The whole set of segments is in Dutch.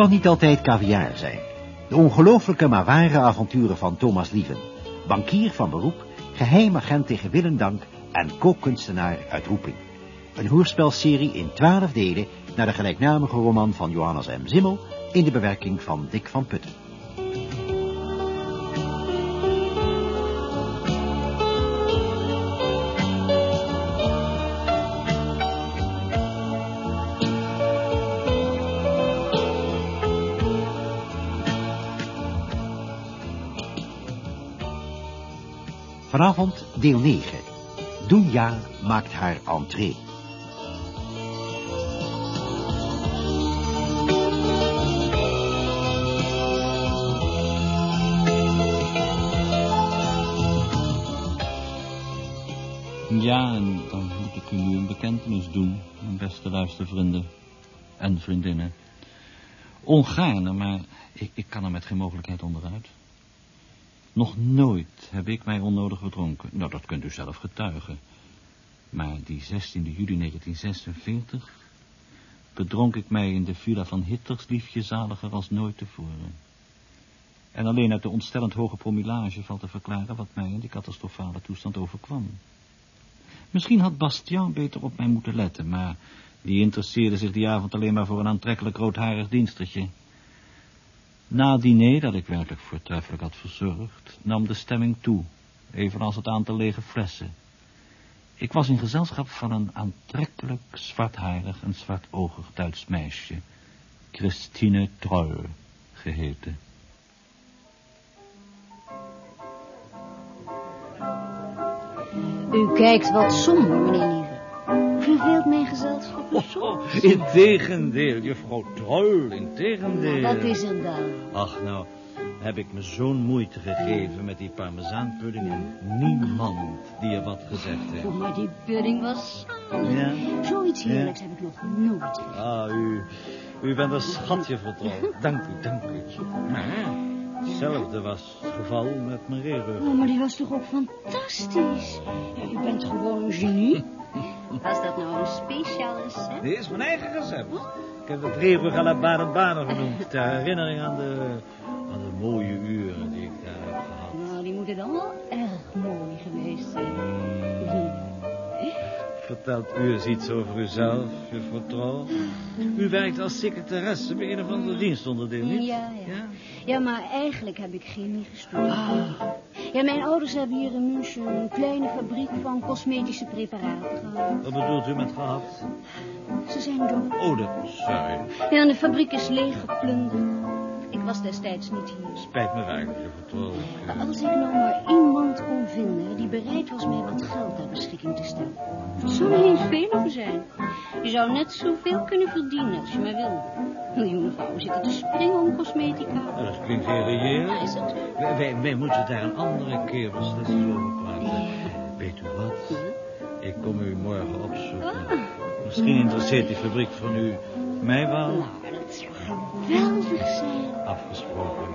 Kan niet altijd caviar zijn. De ongelooflijke maar ware avonturen van Thomas Lieven. Bankier van beroep, geheim agent tegen Willendank en kookkunstenaar uit Roeping. Een hoorspelserie in twaalf delen naar de gelijknamige roman van Johannes M. Zimmel in de bewerking van Dick van Putten. Vanavond deel 9. Doenja maakt haar entree. Ja, en dan moet ik u nu een bekentenis doen, mijn beste luistervrienden en vriendinnen. Ongaarne, maar ik, ik kan er met geen mogelijkheid onderuit. Nog nooit heb ik mij onnodig bedronken. Nou, dat kunt u zelf getuigen. Maar die 16 juli 1946 bedronk ik mij in de villa van Hitters liefje zaliger als nooit tevoren. En alleen uit de ontstellend hoge promillage valt te verklaren wat mij in die catastrofale toestand overkwam. Misschien had Bastian beter op mij moeten letten, maar die interesseerde zich die avond alleen maar voor een aantrekkelijk roodharig dienstertje. Na het diner, dat ik werkelijk voortreffelijk had verzorgd, nam de stemming toe, evenals het aantal lege flessen. Ik was in gezelschap van een aantrekkelijk, zwartharig en zwartoogig Duits meisje, Christine Troll geheten. U kijkt wat somber, meneer. Verveelt mijn gezelschap u soms? Integendeel, juffrouw Troll, integendeel. Wat is er dan? Ach, nou, heb ik me zo'n moeite gegeven met die parmezaanpudding en niemand die er wat gezegd heeft. Oh, maar die pudding was zalig. Ja? Zoiets Ja. heerlijks heb ik nog nooit. Ah, u, u bent een schatje vertrouwd. Dank u, dank u. Maar, hetzelfde was het geval met mijn reerug. Oh, maar die was toch ook fantastisch? Ja, u bent gewoon een genie. Was dat nou een speciaal recept? Dit is mijn eigen recept. Ik heb het reerug à la baden genoemd. Ter herinnering aan de, aan de mooie uren die ik daar heb gehad. Nou, die moeten dan wel erg mooi geweest zijn. Vertelt u eens iets over uzelf, juffrouw Trouw? U werkt als secretaresse bij een of andere dienstonderdeel, niet? Ja, ja. Ja, maar eigenlijk heb ik chemie gestudeerd. Ja, mijn ouders hebben hier in München een kleine fabriek van cosmetische preparaten gehad. Wat bedoelt u met gehad? Ze zijn dood. Oh, dat... Sorry. Ja, en de fabriek is leeggeplunderd. Ik was destijds niet hier. Spijt me werkelijk, juffrouw eh, Als ik nou maar iemand kon vinden die bereid was mij wat geld ter beschikking te stellen. Het zou er niet veel over zijn. Je zou net zoveel kunnen verdienen als je maar wil. Miljoenen vrouwen zitten te springen om cosmetica. Dat klinkt heel reëel. Ja, is het? Wij, wij, wij moeten daar een andere keer beslist over praten. Weet u wat? Ik kom u morgen opzoeken. Ah. Misschien interesseert die fabriek van u mij wel. Nou, geweldig zijn. Afgesproken.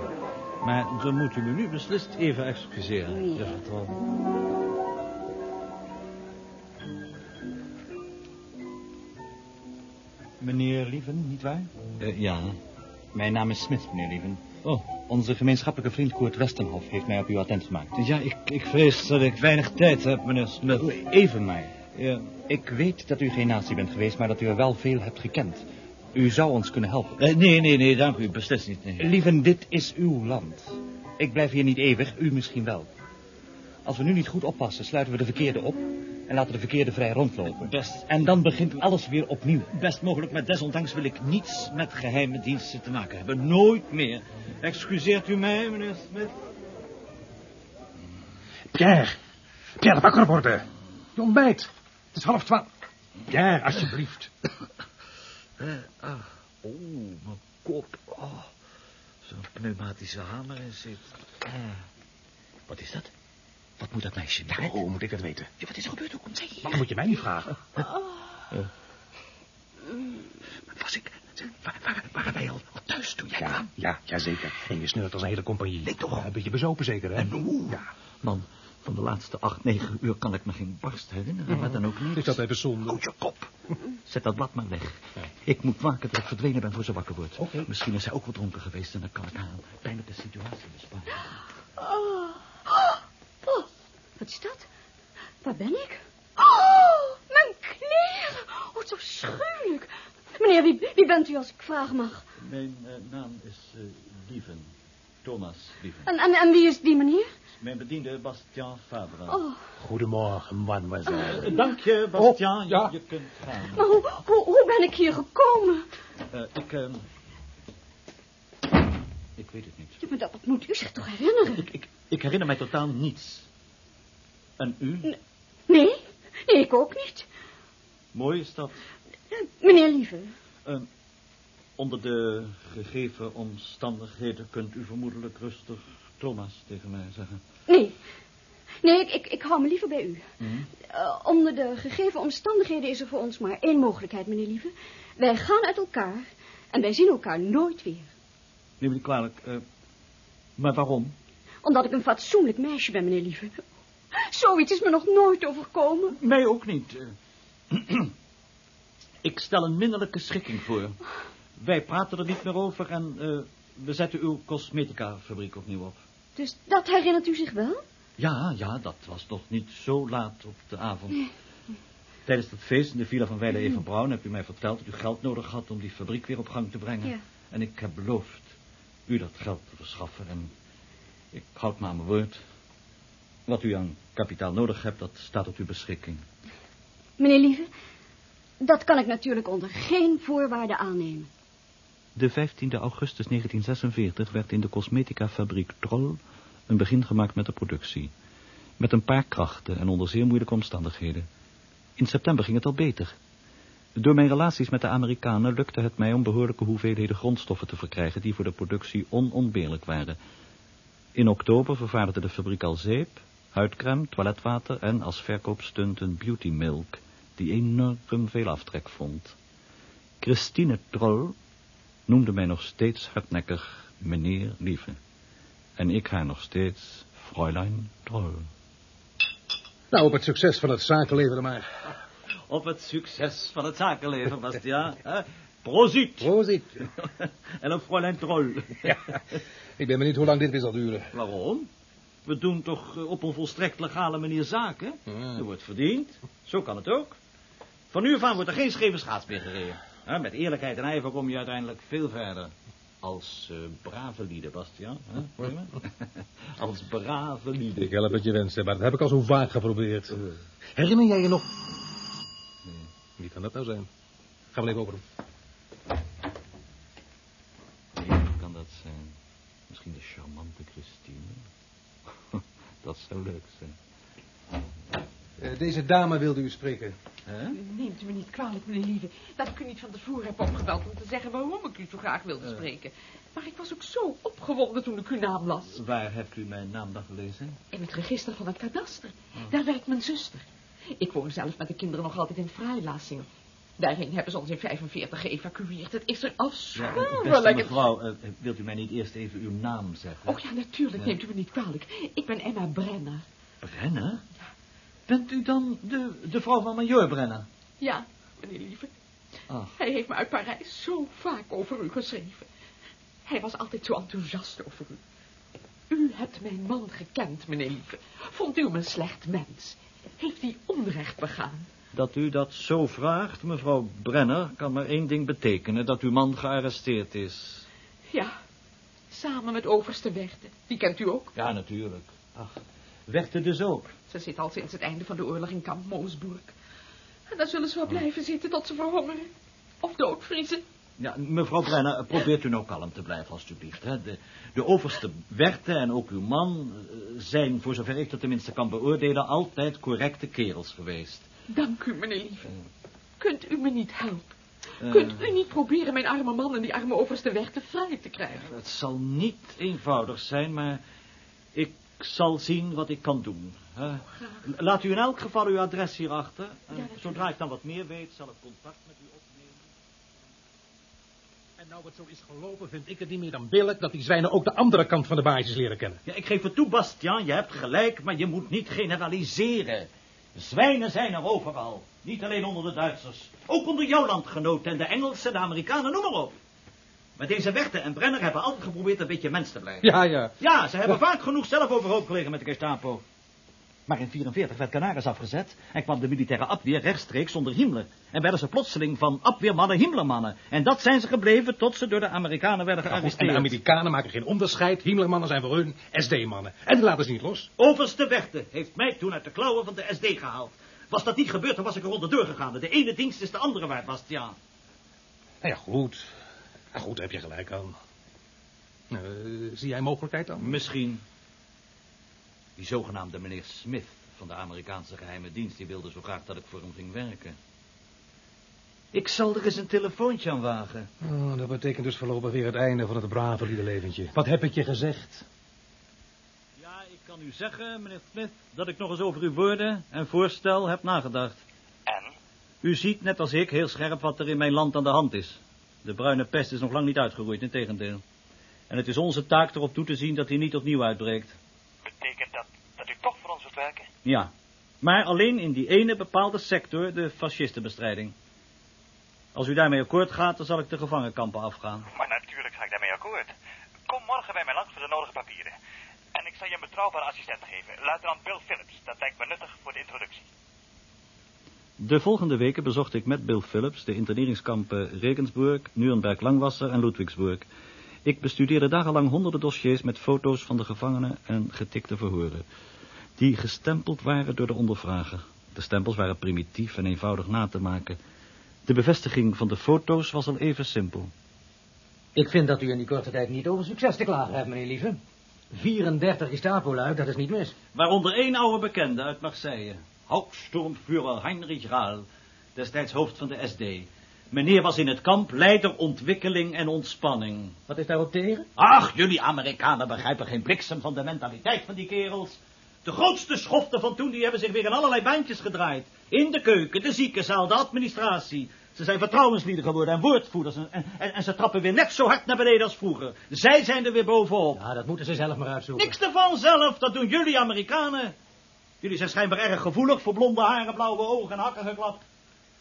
Maar dan moet u me nu beslist even excuseren, Ja. juffrouw. Meneer Lieven, nietwaar? Eh, ja. Mijn naam is Smit, meneer Lieven. Oh, Onze gemeenschappelijke vriend Koert Westenhof heeft mij op u attent gemaakt. ja, ik, ik vrees dat ik weinig tijd heb, meneer Smith. Even maar. Ja. Ik weet dat u geen nazi bent geweest, maar dat u er wel veel hebt gekend. U zou ons kunnen helpen. Eh, nee, nee, nee, dank u, beslist niet. Nee. Lieven, dit is uw land. Ik blijf hier niet eeuwig, u misschien wel. Als we nu niet goed oppassen, sluiten we de verkeerde op... en laten de verkeerde vrij rondlopen. Best, En dan begint alles weer opnieuw. best mogelijk, maar desondanks wil ik niets met geheime diensten te maken hebben. Nooit meer. Excuseert u mij, meneer Smith? Pierre, Pierre, wakker worden. Je ontbijt. Het is half twaalf. Pierre, alsjeblieft. Eh, ah, oh, mijn kop. Oh, zo'n pneumatische hamer in zit. Ah. Wat is dat? Wat moet dat meisje Ja, met? hoe moet ik dat weten? Ja, wat is er gebeurd? Hoe komt zij hier? Maar moet je mij niet vragen. Was ik... Waar, waar, waren wij al, al thuis toen jij Ja, kwam? ja, ja, zeker. En je sneurt als een hele compagnie. Nee, toch? Ja, een beetje bezopen zeker, hè? En? Ja. Man, Van de laatste acht, negen uur kan ik me geen barst herinneren, maar dan ook niet. Is dat even zonde? Houd je kop. Zet dat blad maar weg. Ik moet waken dat ik verdwenen ben voor ze wakker wordt. Oké. Misschien is hij ook wat dronken geweest en dan kan ik haar een pijnlijke situatie besparen. Oh. Oh, wat is dat? Waar ben ik? Oh, mijn kleren. Oh, zo schuwelijk. Meneer, wie, wie bent u als ik vragen mag? Mijn eh, naam is uh, Lieven. Thomas Lieven. En, en, en wie is die meneer? Mijn bediende Bastiaan Fabre. Oh, Goedemorgen, mademoiselle. Eh, dank je, Bastiaan. Oh, ja. je, je kunt gaan. maar hoe, hoe, hoe ben ik hier gekomen? Eh, ik, ehm, ik weet het niet. Ja, maar dat, dat moet u zich toch herinneren? Ik, ik, ik herinner mij totaal niets. En u? Nee, nee, ik ook niet. Mooi is dat. Eh, Meneer Lieve, Ehm, onder de gegeven omstandigheden kunt u vermoedelijk rustig Thomas tegen mij zeggen. nee. Nee, ik, ik, ik hou me liever bij u. Mhm. Eh, onder de gegeven omstandigheden is er voor ons maar één mogelijkheid, meneer Lieve. Wij gaan uit elkaar en wij zien elkaar nooit weer. Neem me niet kwalijk. eh, maar waarom? Omdat ik een fatsoenlijk meisje ben, meneer Lieve. Zoiets is me nog nooit overkomen. Mij ook niet. eh. ik stel een minderlijke schikking voor. Wij praten er niet meer over en eh, we zetten uw cosmetica-fabriek opnieuw op. Dus dat herinnert u zich wel? Ja, ja, dat was toch niet zo laat op de avond. Tijdens dat feest in de villa van Weile Even Brown heb u mij verteld dat u geld nodig had om die fabriek weer op gang te brengen. Ja. En ik heb beloofd u dat geld te verschaffen en ik houd me aan mijn woord. Wat u aan kapitaal nodig hebt, dat staat tot uw beschikking. Meneer Lieve, dat kan ik natuurlijk onder geen voorwaarden aannemen. De 15 augustus 1946 werd in de cosmetica-fabriek Troll een begin gemaakt met de productie. Met een paar krachten en onder zeer moeilijke omstandigheden. In september ging het al beter. Door mijn relaties met de Amerikanen lukte het mij om behoorlijke hoeveelheden grondstoffen te verkrijgen die voor de productie onontbeerlijk waren. In oktober vervaardigde de fabriek al zeep, huidcrème, toiletwater en als verkoopstunt een beauty milk, die enorm veel aftrek vond. Christine Troll noemde mij nog steeds hardnekkig meneer Lieve. En ik haar nog steeds Fräulein Troll. Nou, op het succes van het zakenleven dan maar. Op het succes van het zakenleven, Bastiaan. hè? Proziet! Proost. En een Fräulein Troll. Ja, ik ben benieuwd hoe lang dit weer zal duren. Waarom? We doen toch eh, op een volstrekt legale manier zaken? Ja. Er wordt verdiend. Zo kan het ook. Van nu af aan wordt er geen scheve schaats meer gereden. Hè, met eerlijkheid en ijver kom je uiteindelijk veel verder. Als eh, brave lieden, Bastiaan. Als brave lieden. Ik help het je wensen, maar dat heb ik al zo vaak geprobeerd. Herinner jij je nog... Wie kan dat nou zijn? Ga wel even open doen. Wie kan dat zijn? Misschien de charmante Christine? dat zou leuk zijn. Eh, deze dame wilde u spreken. Neemt u me niet kwalijk, meneer Lieve, dat ik u niet van tevoren heb opgebeld om te zeggen waarom ik u zo graag wilde spreken. Maar ik was ook zo opgewonden toen ik uw naam las. Waar hebt u mijn naam dan gelezen? In het register van het kadaster. Daar werkt mijn zuster. Ik woon zelf met de kinderen nog altijd in Freilassing. Daarheen hebben ze ons in 45 geëvacueerd. Het is Ja, afschuwelijk. beste mevrouw, eh, wilt u mij niet eerst even uw naam zeggen? Oh ja, natuurlijk. Neemt u me niet kwalijk. Ik ben Emma Brenner. Brenner? Bent u dan de, de vrouw van major Brenner? Ja, meneer Lieve. Ach, Hij heeft me uit Parijs zo vaak over u geschreven. Hij was altijd zo enthousiast over u. U hebt mijn man gekend, meneer Lieve. Vond u hem een slecht mens? Heeft hij onrecht begaan? dat u dat zo vraagt, mevrouw Brenner, kan maar één ding betekenen, dat uw man gearresteerd is. Ja, samen met overste Werte. Die kent u ook. Ja, natuurlijk. Ach, Werte dus ook. Ze zit al sinds het einde van de oorlog in kamp Moosburg. En daar zullen ze wel blijven zitten tot ze verhongeren. Of doodvriezen. Ja, mevrouw Brenner, probeert u nou kalm te blijven, alstublieft. Hè? De, de overste Werte en ook uw man eh, zijn, voor zover ik dat tenminste kan beoordelen, altijd correcte kerels geweest. Dank u, meneer Lieve. Kunt u me niet helpen? Eh, Kunt u niet proberen mijn arme man en die arme overste Werte vrij te krijgen? Het zal niet eenvoudig zijn, maar ik zal zien wat ik kan doen. hè. Laat u in elk geval uw adres hierachter. Natuurlijk. zodra ik dan wat meer weet, zal ik contact met u opnemen. En nou het zo is gelopen, vind ik het niet meer dan billig dat die zwijnen ook de andere kant van de basis leren kennen. Ja, ik geef het toe, Bastiaan, je hebt gelijk, maar je moet niet generaliseren. Zwijnen zijn er overal. Niet alleen onder de Duitsers. Ook onder jouw landgenoten en de Engelsen, de Amerikanen, noem maar op. Maar deze Wechter en Brenner hebben altijd geprobeerd een beetje mens te blijven. Ja, ja. Ja, ze hebben vaak genoeg zelf overhoop gelegen met de Gestapo. Maar in 44 werd Canaris afgezet en kwam de militaire afweer rechtstreeks onder Himmler. En werden ze plotseling van afweermannen Himmlermannen. En dat zijn ze gebleven tot ze door de Amerikanen werden Ja, goed, en gearresteerd. de Amerikanen maken geen onderscheid. Himmlermannen zijn voor hun SD-mannen. En die laten ze niet los. Overste Wechter heeft mij toen uit de klauwen van de SD gehaald. Was dat niet gebeurd, dan was ik er onderdoor gegaan. De ene dienst is de andere waard, Bastiaan. Nou ja, goed. Ja, goed, daar heb je gelijk aan. Eh, zie jij mogelijkheid dan? Misschien. Die zogenaamde meneer Smith van de Amerikaanse geheime dienst... die wilde zo graag dat ik voor hem ging werken. Ik zal er eens een telefoontje aan wagen. Oh, dat betekent dus voorlopig weer het einde van het brave liedeleventje. Wat heb ik je gezegd? Ja, ik kan u zeggen, meneer Smith... dat ik nog eens over uw woorden en voorstel heb nagedacht. En? U ziet, net als ik, heel scherp wat er in mijn land aan de hand is. De bruine pest is nog lang niet uitgeroeid, in tegendeel. En het is onze taak erop toe te zien dat hij niet opnieuw uitbreekt. Betekent dat dat u toch voor ons wilt werken? Ja, maar alleen in die ene bepaalde sector, de fascistenbestrijding. Als u daarmee akkoord gaat, dan zal ik de gevangenkampen afgaan. Maar natuurlijk ga ik daarmee akkoord. Kom morgen bij mij langs voor de nodige papieren. En ik zal je een betrouwbare assistent geven, luitenant Bill Phillips. Dat lijkt me nuttig voor de introductie. De volgende weken bezocht ik met Bill Phillips de interneringskampen Regensburg, Nuremberg-Langwasser en Ludwigsburg. Ik bestudeerde dagenlang honderden dossiers met foto's van de gevangenen en getikte verhoren. Die gestempeld waren door de ondervrager. De stempels waren primitief en eenvoudig na te maken. De bevestiging van de foto's was al even simpel. Ik vind dat u in die korte tijd niet over succes te klagen hebt, meneer Lieve. 34 Gestapo-lui, dat is niet mis. Waaronder één oude bekende uit Marseille. Hauptsturmführer Heinrich Rahl, destijds hoofd van de SD. Meneer was in het kamp leider ontwikkeling en ontspanning. Wat is daarop tegen? Ach, jullie Amerikanen begrijpen geen bliksem van de mentaliteit van die kerels. De grootste schoften van toen, die hebben zich weer in allerlei baantjes gedraaid. In de keuken, de ziekenzaal, de administratie. Ze zijn vertrouwenslieden geworden en woordvoerders. En, en, en ze trappen weer net zo hard naar beneden als vroeger. Zij zijn er weer bovenop. Ja, dat moeten ze zelf maar uitzoeken. Niks ervan zelf, dat doen jullie Amerikanen. Jullie zijn schijnbaar erg gevoelig voor blonde haren, blauwe ogen en hakken geklapt.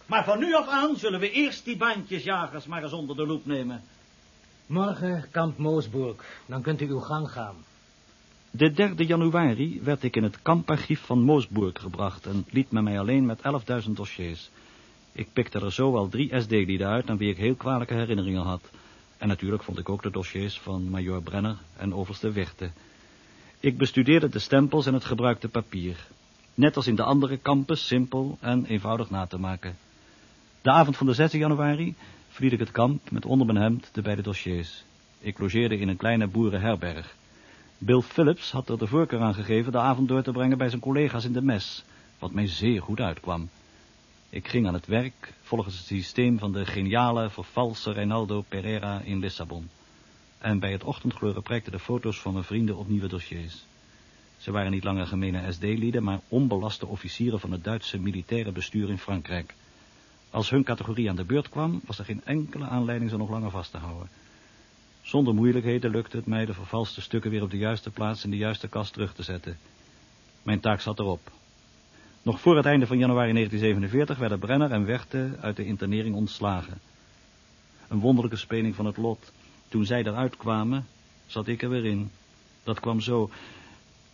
Maar van nu af aan zullen we eerst die bandjesjagers maar eens onder de loep nemen. Morgen kamp Moosburg. Dan kunt u uw gang gaan. De 3 januari werd ik in het kamparchief van Moosburg gebracht en liet me mij alleen met 11.000 dossiers. Ik pikte er zo wel drie SD-lieden uit aan wie ik heel kwalijke herinneringen had. En natuurlijk vond ik ook de dossiers van majoor Brenner en overste Wichte. Ik bestudeerde de stempels en het gebruikte papier. Net als in de andere kampen, simpel en eenvoudig na te maken. De avond van de 6 januari verliet ik het kamp met onder mijn hemd de beide dossiers. Ik logeerde in een kleine boerenherberg. Bill Phillips had er de voorkeur aan gegeven de avond door te brengen bij zijn collega's in de mes, wat mij zeer goed uitkwam. Ik ging aan het werk volgens het systeem van de geniale, vervalse Reinaldo Pereira in Lissabon. En bij het ochtendgloren prijkte de foto's van mijn vrienden op nieuwe dossiers. Ze waren niet langer gemene SD-lieden, maar onbelaste officieren van het Duitse militaire bestuur in Frankrijk. Als hun categorie aan de beurt kwam, was er geen enkele aanleiding ze nog langer vast te houden. Zonder moeilijkheden lukte het mij de vervalste stukken weer op de juiste plaats in de juiste kast terug te zetten. Mijn taak zat erop. Nog voor het einde van januari 1947 werden Brenner en Werte uit de internering ontslagen. Een wonderlijke speling van het lot. Toen zij eruit kwamen, zat ik er weer in. Dat kwam zo.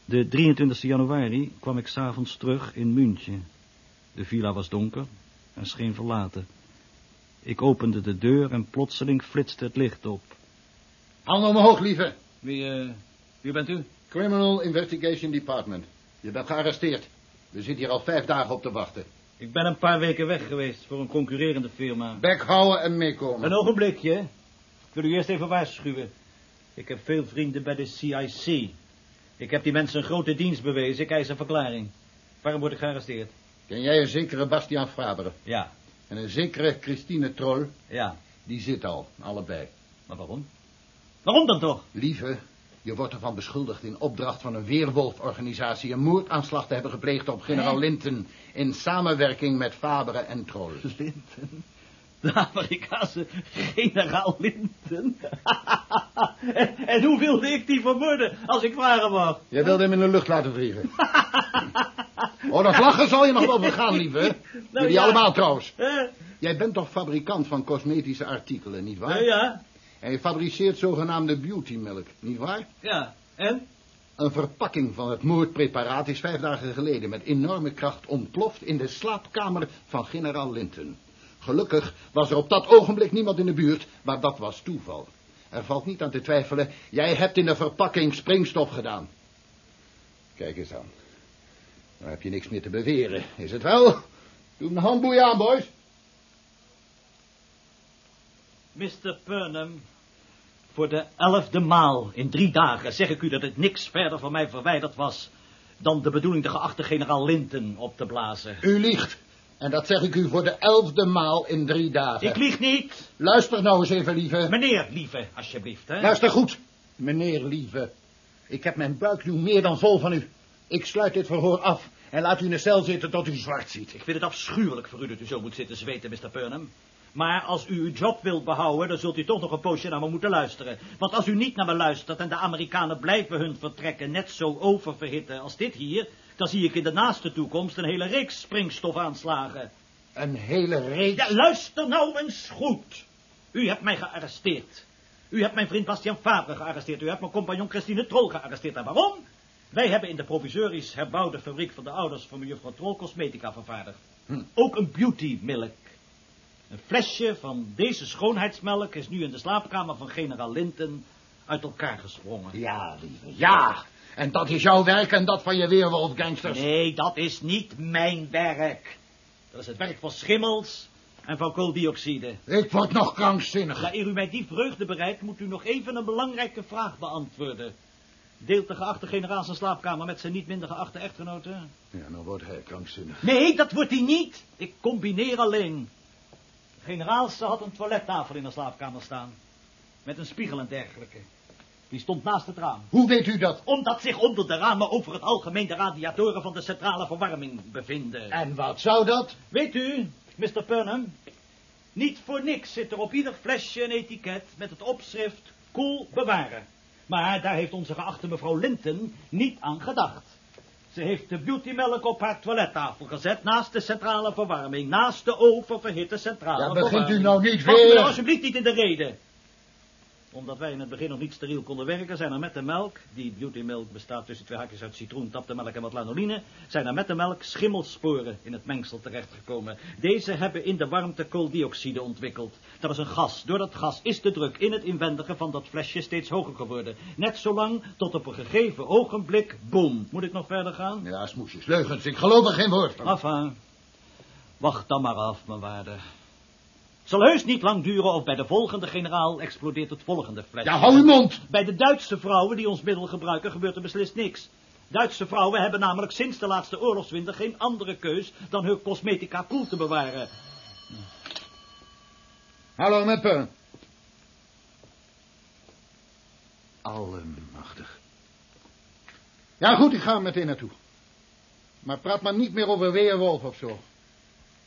De 23 januari kwam ik s'avonds terug in München. De villa was donker en scheen verlaten. Ik opende de deur en plotseling flitste het licht op. Handen omhoog, lieve. Wie, eh, wie bent u? Criminal Investigation Department. Je bent gearresteerd. We zitten hier al vijf dagen op te wachten. Ik ben een paar weken weg geweest voor een concurrerende firma. Bek houden en meekomen. Een ogenblikje. Ik wil u eerst even waarschuwen. Ik heb veel vrienden bij de CIC. Ik heb die mensen een grote dienst bewezen. Ik eis een verklaring. Waarom word ik gearresteerd? Ken jij een zekere Bastiaan Faber? Ja, En een zekere Christine Troll? ja. Die zit al, allebei. Maar waarom? Waarom dan toch? Lieve, je wordt ervan beschuldigd in opdracht van een weerwolforganisatie... een moordaanslag te hebben gepleegd op generaal Linton... in samenwerking met Faber en Troll. Linten. De Amerikaanse generaal Linton. en, en hoe wilde ik die vermoorden, als ik vragen mag? Jij wilde hem in de lucht laten vliegen. oh, dat lachen zal je nog wel vergaan, lieve. Nou, Jullie ja. allemaal trouwens. Jij bent toch fabrikant van cosmetische artikelen, nietwaar? eh, ja, En je fabriceert zogenaamde beautymelk, nietwaar? ja. En? Een verpakking van het moordpreparaat is vijf dagen geleden met enorme kracht ontploft in de slaapkamer van generaal Linton. Gelukkig was er op dat ogenblik niemand in de buurt, maar dat was toeval. Er valt niet aan te twijfelen, jij hebt in de verpakking springstof gedaan. Kijk eens aan. Dan heb je niks meer te beweren, is het wel? Doe een handboei aan, boys. Mr. Burnham, voor de elfde maal in drie dagen zeg ik u dat het niks verder van mij verwijderd was dan de bedoeling de geachte generaal Linton op te blazen. U liegt. En dat zeg ik u voor de elfde maal in drie dagen. Ik lieg niet. Luister nou eens even, lieve. Meneer, lieve, alsjeblieft, hè. Luister goed, meneer lieve. Ik heb mijn buik nu meer dan vol van u. Ik sluit dit verhoor af en laat u in de cel zitten tot u zwart ziet. Ik vind het afschuwelijk voor u dat u zo moet zitten zweten, Mr. Burnham. Maar als u uw job wilt behouden, dan zult u toch nog een poosje naar me moeten luisteren. Want als u niet naar me luistert en de Amerikanen blijven hun vertrekken net zo oververhitten als dit hier, dan zie ik in de naaste toekomst een hele reeks springstofaanslagen. Een hele reeks. Ja, luister nou eens goed. U hebt mij gearresteerd. U hebt mijn vriend Bastian Fabre gearresteerd. U hebt mijn compagnon Christine Trol gearresteerd. En waarom? Wij hebben in de provisorisch herbouwde fabriek van de ouders van mevrouw Trol cosmetica vervaardigd. Hm. Ook een beauty milk. Een flesje van deze schoonheidsmelk is nu in de slaapkamer van generaal Linton uit elkaar gesprongen. Ja, lieve, ja. En dat is jouw werk en dat van je weerwolfgangsters. Nee, dat is niet mijn werk. Dat is het werk van schimmels en van kooldioxide. Ik word nog krankzinnig. Ja, eer u mij die vreugde bereidt, moet u nog even een belangrijke vraag beantwoorden. Deelt de geachte generaal zijn slaapkamer met zijn niet minder geachte echtgenote? Ja, nou wordt hij krankzinnig. Nee, dat wordt hij niet. Ik combineer alleen. De generaalse had een toilettafel in de slaapkamer staan. Met een spiegel en dergelijke. Die stond naast het raam. Hoe weet u dat? Omdat zich onder de ramen over het algemeen de radiatoren van de centrale verwarming bevinden. En wat zou dat? Weet u, Mr. Burnham, niet voor niks zit er op ieder flesje een etiket met het opschrift koel bewaren. Maar daar heeft onze geachte mevrouw Linton niet aan gedacht. Ze heeft de beautymelk op haar toilettafel gezet naast de centrale verwarming, naast de oververhitte centrale Ja, begint verwarming. u nou niet Valt u weer? nou alsjeblieft niet in de reden. Omdat wij in het begin nog niet steriel konden werken, zijn er met de melk, die beautymelk bestaat tussen twee haakjes uit citroen, tapte melk en wat lanoline, zijn er met de melk schimmelsporen in het mengsel terechtgekomen. Deze hebben in de warmte kooldioxide ontwikkeld. Dat is een gas. Door dat gas is de druk in het inwendige van dat flesje steeds hoger geworden. Net zolang tot op een gegeven ogenblik, boom. Moet ik nog verder gaan? Ja, smoesjes, leugens. Ik geloof er geen woord van. Enfin, wacht dan maar af, mijn waarde. Het zal heus niet lang duren of bij de volgende generaal explodeert het volgende flesje. Ja, hou uw mond. Bij de Duitse vrouwen die ons middel gebruiken gebeurt er beslist niks. Duitse vrouwen hebben namelijk sinds de laatste oorlogswinter geen andere keus dan hun cosmetica koel te bewaren. Hallo, met Pearl. Allemachtig. Ja, goed, ik ga er meteen naartoe. Maar praat maar niet meer over Weerwolf of zo.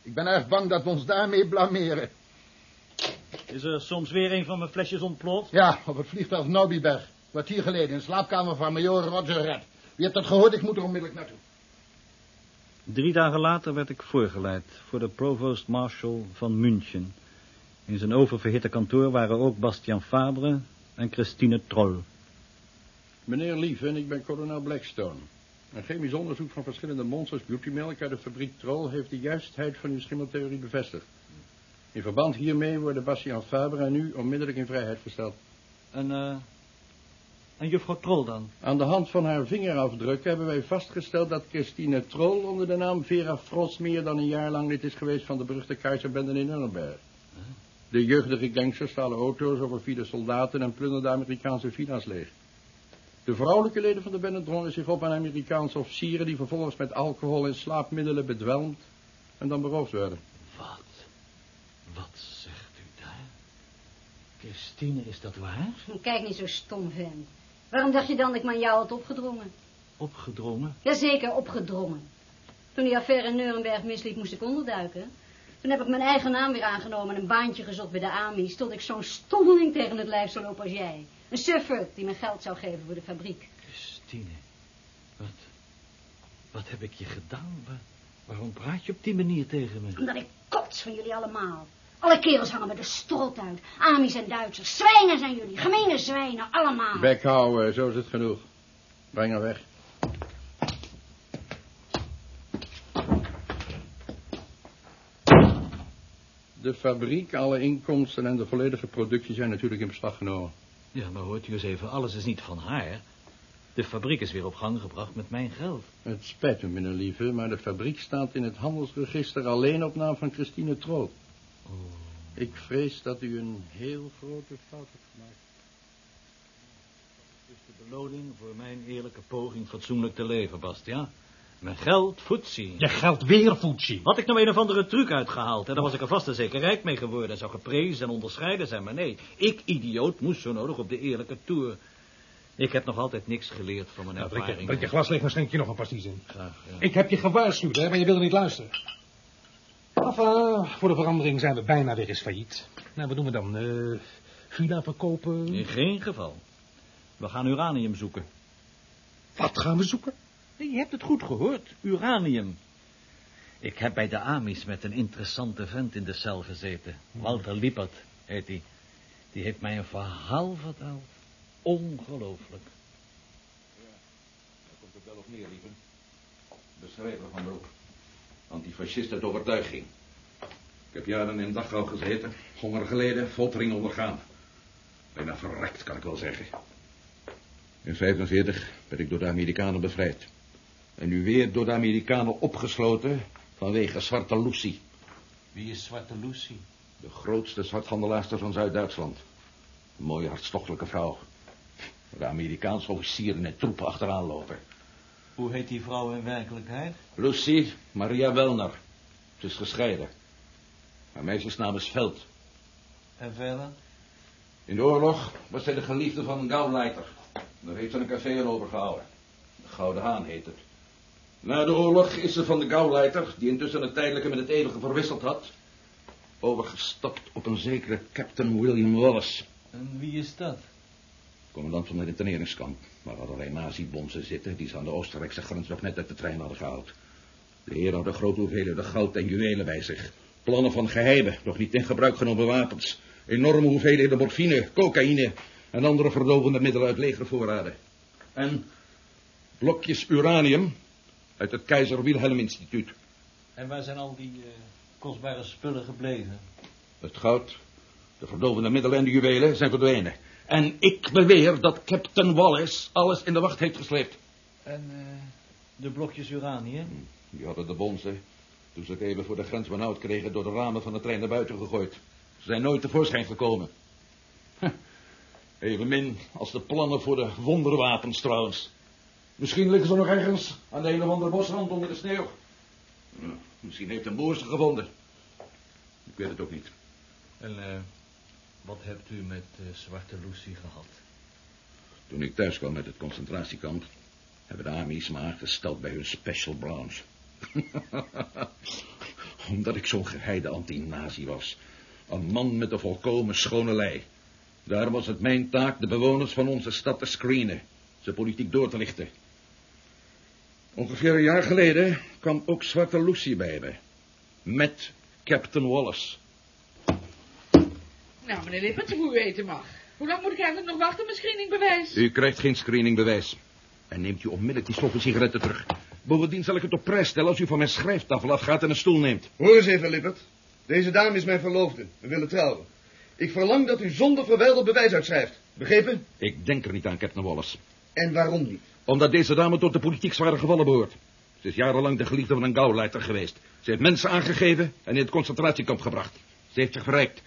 Ik ben erg bang dat we ons daarmee blameren. Is er soms weer een van mijn flesjes ontploft? Ja, op het vliegveld Nobiberg. Kwartier geleden in de slaapkamer van major Roger Red. Wie hebt dat gehoord? Ik moet er onmiddellijk naartoe. Drie dagen later werd ik voorgeleid voor de provost-marshal van München. In zijn oververhitte kantoor waren ook Bastian Fabre en Christine Troll. Meneer Lieven, ik ben kolonel Blackstone. Een chemisch onderzoek van verschillende monsters beautymelk uit de fabriek Troll heeft de juistheid van uw schimmeltheorie bevestigd. In verband hiermee worden Bastian Fabre en u onmiddellijk in vrijheid gesteld. En, eh... en juffrouw Trol dan? Aan de hand van haar vingerafdrukken hebben wij vastgesteld dat Christine Troll onder de naam Vera Frost meer dan een jaar lang lid is geweest van de beruchte keizerbende in Nuremberg. De jeugdige gangsters stalen auto's, overvielen soldaten en plunderden Amerikaanse villa's leeg. De vrouwelijke leden van de bende drongen zich op aan Amerikaanse officieren die vervolgens met alcohol en slaapmiddelen bedwelmd en dan beroofd werden. Wat? Wat zegt u daar? Christine, is dat waar? Kijk niet zo stom, vent. Waarom dacht je dan dat ik me aan jou had opgedrongen? Opgedrongen? Jazeker, opgedrongen. Toen die affaire in Nuremberg misliep, moest ik onderduiken. Toen heb ik mijn eigen naam weer aangenomen en een baantje gezocht bij de AMI's... tot ik zo'n stommeling tegen het lijf zou lopen als jij. Een suffert die me geld zou geven voor de fabriek. Christine, wat, wat heb ik je gedaan? Waar- waarom praat je op die manier tegen me? Omdat ik kots van jullie allemaal. Alle kerels hangen me de strot uit. Amis en Duitsers. Zwijnen zijn jullie. Gemene zwijnen, allemaal. Bek houden, zo is het genoeg. Breng haar weg. De fabriek, alle inkomsten en de volledige productie zijn natuurlijk in beslag genomen. Ja, maar hoort u eens even, alles is niet van haar. De fabriek is weer op gang gebracht met mijn geld. Het spijt me, meneer Lieve, maar de fabriek staat in het handelsregister alleen op naam van Christine Troot. Oh. Ik vrees dat u een heel grote fout hebt gemaakt. is de beloning voor mijn eerlijke poging fatsoenlijk te leven, Bastiaan. Mijn geld, voetzie. Je geld weer, Fucci. Had ik nou een of andere truc uitgehaald, en dan was ik er vast en zeker rijk mee geworden. En zou geprezen en onderscheiden zijn, maar nee. Ik, idioot, moest zo nodig op de eerlijke toer. Ik heb nog altijd niks geleerd van mijn Nou, drink, je, ervaring. drink je glas leeg, dan schenk je nog een pasties in. Graag, ja. Ik heb je gewaarschuwd, hè, maar je wilde niet luisteren. Enfin, voor de verandering zijn we bijna weer eens failliet. Nou, wat doen we dan? Eh villa verkopen? In geen geval. We gaan uranium zoeken. Wat gaan we zoeken? Nee, Je hebt het goed gehoord, uranium. Ik heb bij de Amis met een interessante vent in de cel gezeten. Walter Lippert heet hij. Die heeft mij een verhaal verteld. Ongelooflijk. Daar komt het wel op neer, lieve. De schrijver van beroep. Antifascist uit overtuiging. Ik heb jaren in Dachau gezeten, honger geleden, foltering ondergaan. Bijna verrekt, kan ik wel zeggen. In 45 werd ik door de Amerikanen bevrijd. En nu weer door de Amerikanen opgesloten vanwege Zwarte Lucy. Wie is Zwarte Lucy? De grootste zwarthandelaarster van Zuid-Duitsland. Een mooie, hartstochtelijke vrouw. Waar de Amerikaanse officieren en troepen achteraan lopen. Hoe heet die vrouw in werkelijkheid? Lucy Maria Welner. Ze is gescheiden. Haar meisjesnaam is Veld. En verder? In de oorlog was zij de geliefde van een Gauleiter. Daar heeft ze een café aan overgehouden. De Gouden Haan heet het. Na de oorlog is ze van de Gauleiter, die intussen het tijdelijke met het eeuwige verwisseld had, overgestapt op een zekere Captain William Wallace. En wie is dat? Commandant van het interneringskamp, waar allerlei nazi-bonzen zitten die ze aan de Oostenrijkse grens nog net uit de trein hadden gehaald. De heer had een grote hoeveelheden goud en juwelen bij zich. Plannen van geheime, nog niet in gebruik genomen wapens. Enorme hoeveelheden morfine, cocaïne en andere verdovende middelen uit legervoorraden. En blokjes uranium uit het Keizer Wilhelm Instituut. En waar zijn al die eh, kostbare spullen gebleven? Het goud, de verdovende middelen en de juwelen zijn verdwenen. En ik beweer dat Captain Wallace alles in de wacht heeft gesleept. En eh, de blokjes uranium? Die hadden de bonzen, toen ze het even voor de grens benauwd kregen, door de ramen van de trein naar buiten gegooid. Ze zijn nooit tevoorschijn gekomen. Huh. Evenmin als de plannen voor de wonderwapens trouwens. Misschien liggen ze nog ergens aan de of andere bosrand onder de sneeuw. Hm, Misschien heeft een boer ze gevonden. Ik weet het ook niet. En eh, wat hebt u met eh, Zwarte Lucy gehad? Toen ik thuis kwam uit het concentratiekamp, hebben de Amis me aangesteld bij hun special branch. Omdat ik zo'n geheide anti-nazi was. Een man met een volkomen schone lei. Daarom was het mijn taak de bewoners van onze stad te screenen. Ze politiek door te lichten. Ongeveer een jaar geleden kwam ook Zwarte Lucy bij me. Met Captain Wallace. Nou, meneer Lippert, hoe u weten mag. Hoe lang moet ik eigenlijk nog wachten met screeningbewijs? U krijgt geen screeningbewijs. En neemt u onmiddellijk die stoffen sigaretten terug. Bovendien zal ik het op prijs stellen als u van mijn schrijftafel afgaat en een stoel neemt. Hoor eens even, Lippert. Deze dame is mijn verloofde. We willen trouwen. Ik verlang dat u zonder verwijl dat bewijs uitschrijft. Begrepen? Ik denk er niet aan, Captain Wallace. En waarom niet? Omdat deze dame tot de politiek zware gevallen behoort. Ze is jarenlang de geliefde van een gauwleiter geweest. Ze heeft mensen aangegeven en in het concentratiekamp gebracht. Ze heeft zich verrijkt.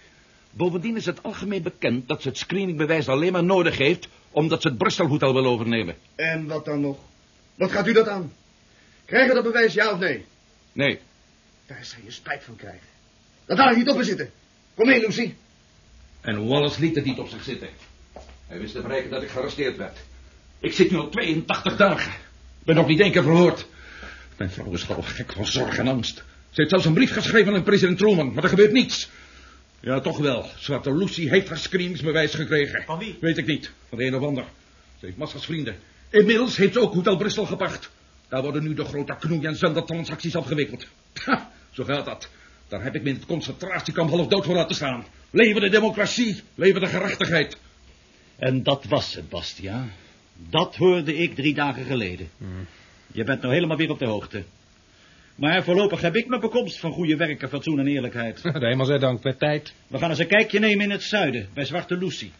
Bovendien is het algemeen bekend dat ze het screeningbewijs alleen maar nodig heeft... omdat ze het Bristol-hotel wil overnemen. En wat dan nog? Wat gaat u dat aan? Krijgen dat bewijs, ja of nee? Nee. Daar zal je spijt van krijgen. Dat daar niet op me zitten. Kom mee, Lucy. En Wallace liet het niet op zich zitten. Hij wist te bereiken dat ik gearresteerd werd. Ik zit nu al 82 dagen. Ben nog niet één keer verhoord. Mijn vrouw is half gek van zorg en angst. Ze Ze heeft zelfs een brief geschreven aan president Truman, maar er gebeurt niets. Ja, toch wel. Zwarte Lucy heeft haar screamingsbewijs gekregen. Van wie? Weet ik niet. Van de een of ander. Ze heeft massas vrienden. Inmiddels heeft ze ook Hotel Bristol gepakt. Daar worden nu de grote knoei- en zendertransacties afgewikkeld. Ha, zo gaat dat. Daar heb ik me in het concentratiekamp half dood voor laten staan. Leven de democratie, leven de gerechtigheid. En dat was het, Bastia. Dat hoorde ik drie dagen geleden. Je bent nou helemaal weer op de hoogte. Maar voorlopig heb ik mijn bekomst van goede werken, fatsoen en eerlijkheid. De hemel zij dank, met tijd. We gaan eens een kijkje nemen in het zuiden, bij Zwarte Lucy.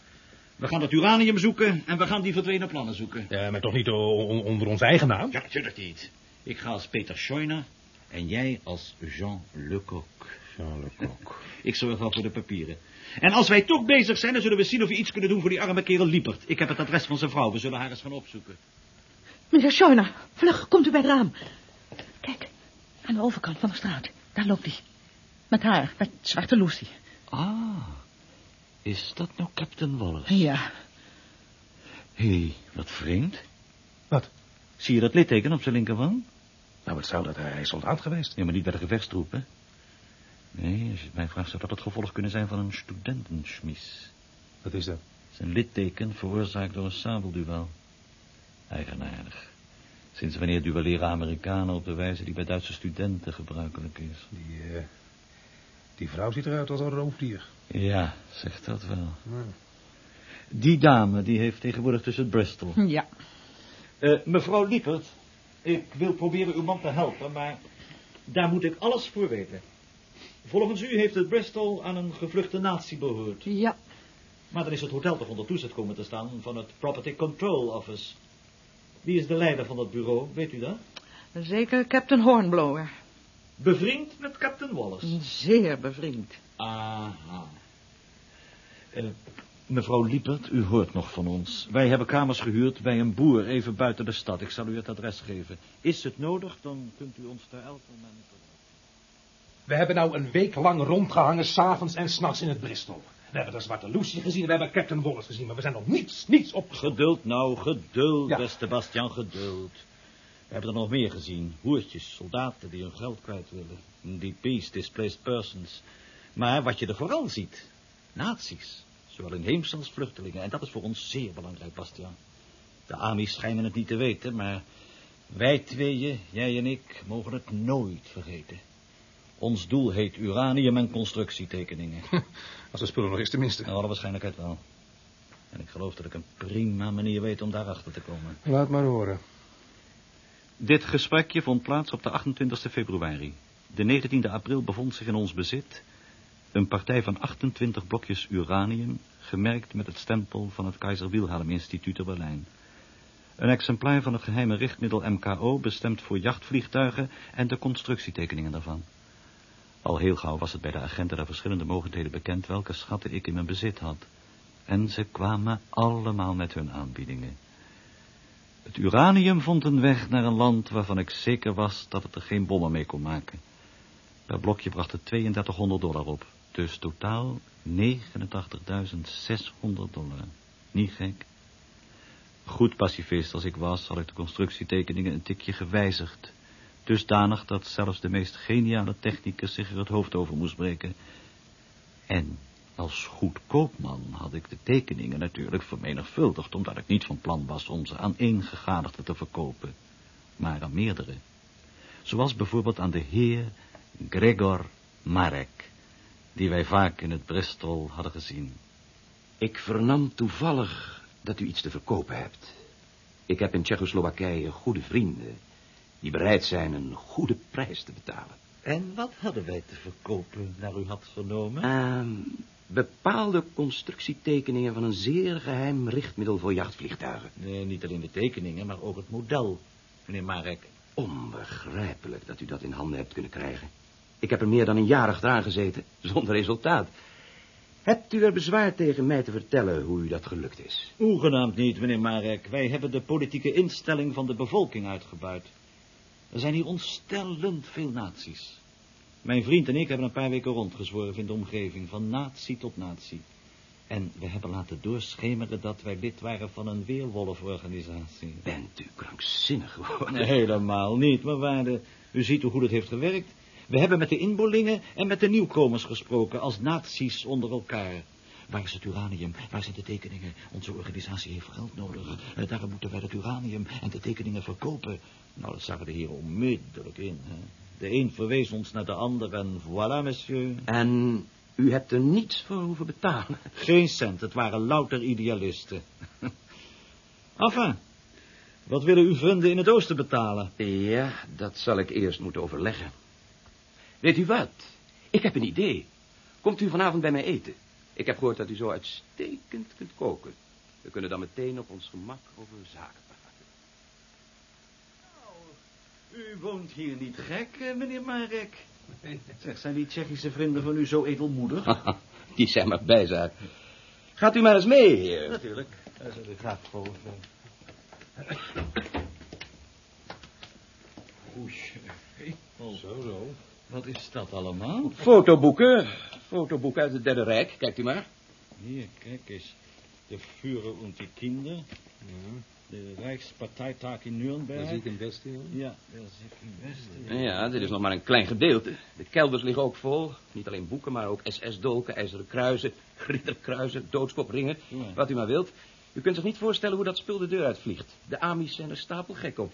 We gaan het uranium zoeken en we gaan die verdwenen plannen zoeken. Ja, maar toch niet onder onze eigen naam? Ja, natuurlijk niet. Ik ga als Peter Scheuner en jij als Jean Lecoq. Jean Lecoq. Ik zorg wel voor de papieren. En als wij toch bezig zijn, dan zullen we zien of we iets kunnen doen voor die arme kerel Liepert. Ik heb het adres van zijn vrouw, we zullen haar eens gaan opzoeken. Meneer Scheuner, vlug, komt u bij het raam. Kijk, aan de overkant van de straat. Daar loopt hij. Met haar, met zwarte Lucy. Ah, is dat nou Captain Wallace? Ja. Hé, hey, wat vreemd. Wat? Zie je dat litteken op zijn linkerwang? Nou, het zou dat hij is soldaat geweest. Ja, maar niet bij de gevechtstroepen. Nee, als je het mij vraagt, zou dat het gevolg kunnen zijn van een studentenschmies. Wat is dat? Zijn litteken veroorzaakt door een sabelduel. Eigenaardig. Sinds wanneer duelleren Amerikanen op de wijze die bij Duitse studenten gebruikelijk is? Die, eh, die vrouw ziet eruit als een roofdier. Ja, zegt dat wel. Die dame, die heeft tegenwoordig tussen Bristol. Ja. Eh, mevrouw Liepert, ik wil proberen uw man te helpen, maar daar moet ik alles voor weten. Volgens u heeft het Bristol aan een gevluchte natie behoord. Ja. Maar dan is het hotel toch onder toezicht komen te staan van het Property Control Office. Wie is de leider van dat bureau, weet u dat? Zeker Captain Hornblower. Bevriend met Captain Wallace. Zeer bevriend. Aha. Eh, mevrouw Liepert, u hoort nog van ons. Wij hebben kamers gehuurd bij een boer even buiten de stad. Ik zal u het adres geven. Is het nodig, dan kunt u ons ter elk moment... We hebben nou een week lang rondgehangen, s'avonds en s'nachts in het Bristol. We hebben de Zwarte Lucy gezien, we hebben Captain Wallace gezien, maar we zijn nog niets, niets op. Geduld nou, geduld, Ja. beste Bastiaan, geduld. We hebben er nog meer gezien. Hoertjes, soldaten die hun geld kwijt willen. Die peace, displaced persons. Maar wat je er vooral ziet, nazi's. Zowel inheemse als vluchtelingen. En dat is voor ons zeer belangrijk, Bastiaan. De Amis schijnen het niet te weten, maar wij tweeën, jij en ik, mogen het nooit vergeten. Ons doel heet uranium en constructietekeningen. Als de spullen nog is tenminste. Naar alle waarschijnlijkheid wel. En ik geloof dat ik een prima manier weet om daarachter te komen. Laat maar horen. Dit gesprekje vond plaats op de 28 februari. De 19e april bevond zich in ons bezit een partij van 28 blokjes uranium, gemerkt met het stempel van het Keizer Wilhelm Instituut te Berlijn. Een exemplaar van het geheime richtmiddel MKO, bestemd voor jachtvliegtuigen en de constructietekeningen daarvan. Al heel gauw was het bij de agenten der verschillende mogelijkheden bekend welke schatten ik in mijn bezit had. En ze kwamen allemaal met hun aanbiedingen. Het uranium vond een weg naar een land waarvan ik zeker was dat het er geen bommen mee kon maken. Per blokje bracht het 3200 dollar op. Dus totaal 89.600 dollar. Niet gek? Goed pacifist als ik was, had ik de constructietekeningen een tikje gewijzigd. Dusdanig dat zelfs de meest geniale technicus zich er het hoofd over moest breken. En als goed koopman had ik de tekeningen natuurlijk vermenigvuldigd, omdat ik niet van plan was om ze aan één gegadigde te verkopen, maar aan meerdere. Zoals bijvoorbeeld aan de heer Gregor Marek, die wij vaak in het Bristol hadden gezien. Ik vernam toevallig dat u iets te verkopen hebt. Ik heb in Tsjechoslowakije goede vrienden die bereid zijn een goede prijs te betalen. En wat hadden wij te verkopen, naar u had vernomen? Ehm, bepaalde constructietekeningen van een zeer geheim richtmiddel voor jachtvliegtuigen. Nee, niet alleen de tekeningen, maar ook het model, meneer Marek. Onbegrijpelijk dat u dat in handen hebt kunnen krijgen. Ik heb er meer dan een jaar achteraan gezeten, zonder resultaat. Hebt u er bezwaar tegen mij te vertellen hoe u dat gelukt is? Hoegenaamd niet, meneer Marek. Wij hebben de politieke instelling van de bevolking uitgebuit. Er zijn hier ontstellend veel naties. Mijn vriend en ik hebben een paar weken rondgezworven in de omgeving, van natie tot natie. En we hebben laten doorschemeren dat wij lid waren van een weerwolforganisatie. Bent u krankzinnig geworden? Nee, helemaal niet, maar waarde. U ziet hoe goed het heeft gewerkt. We hebben met de inboorlingen en met de nieuwkomers gesproken als naties onder elkaar. Waar is het uranium? Waar zijn de tekeningen? Onze organisatie heeft geld nodig. Eh, daarom moeten wij het uranium en de tekeningen verkopen. Nou, dat zagen de heren onmiddellijk in. Hè? De een verwees ons naar de ander en voilà, monsieur. En u hebt er niets voor hoeven betalen. Geen cent, het waren louter idealisten. enfin, wat willen uw vrienden in het oosten betalen? Ja, dat zal ik eerst moeten overleggen. Weet u wat? Ik heb een idee. Komt u vanavond bij mij eten? Ik heb gehoord dat u zo uitstekend kunt koken. We kunnen dan meteen op ons gemak over zaken praten. U woont hier niet gek, eh, meneer Marek. Zeg, zijn die Tsjechische vrienden van u zo edelmoedig? Die zijn maar bijzaak. Gaat u maar eens mee, heer. Natuurlijk, daar zal ik graag voor Oei, zo, zo. Wat is dat allemaal? Fotoboeken. Fotoboeken uit het Derde Rijk, kijkt u maar. Hier, kijk eens. De Führer und die Kinder. De Rijkspartijtaak in Nuremberg. Dat zie ik in Westen. Ja, dat zie ik in Westen. Ja, dit is nog maar een klein gedeelte. De kelders liggen ook vol. Niet alleen boeken, maar ook SS-dolken, ijzeren kruisen, ridderkruisen, doodskopringen. Ja. Wat u maar wilt. U kunt zich niet voorstellen hoe dat spul de deur uitvliegt. De Amis zijn er stapelgek op.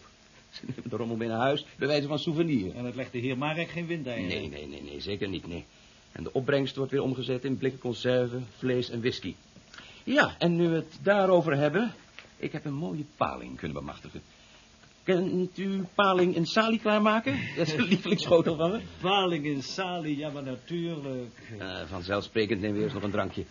Ze nemen de rommel mee naar huis, bij wijze van souvenir. En het legt de heer Marek geen wind in. Nee, nee, nee, nee, zeker niet, nee. En de opbrengst wordt weer omgezet in blikken conserve, vlees en whisky. Ja, en nu we het daarover hebben... Ik heb een mooie paling kunnen bemachtigen. Kent u paling in salie klaarmaken? Dat is een lievelingsschotel van me. Paling in Sali, ja, maar natuurlijk. Eh, vanzelfsprekend nemen we eerst nog een drankje.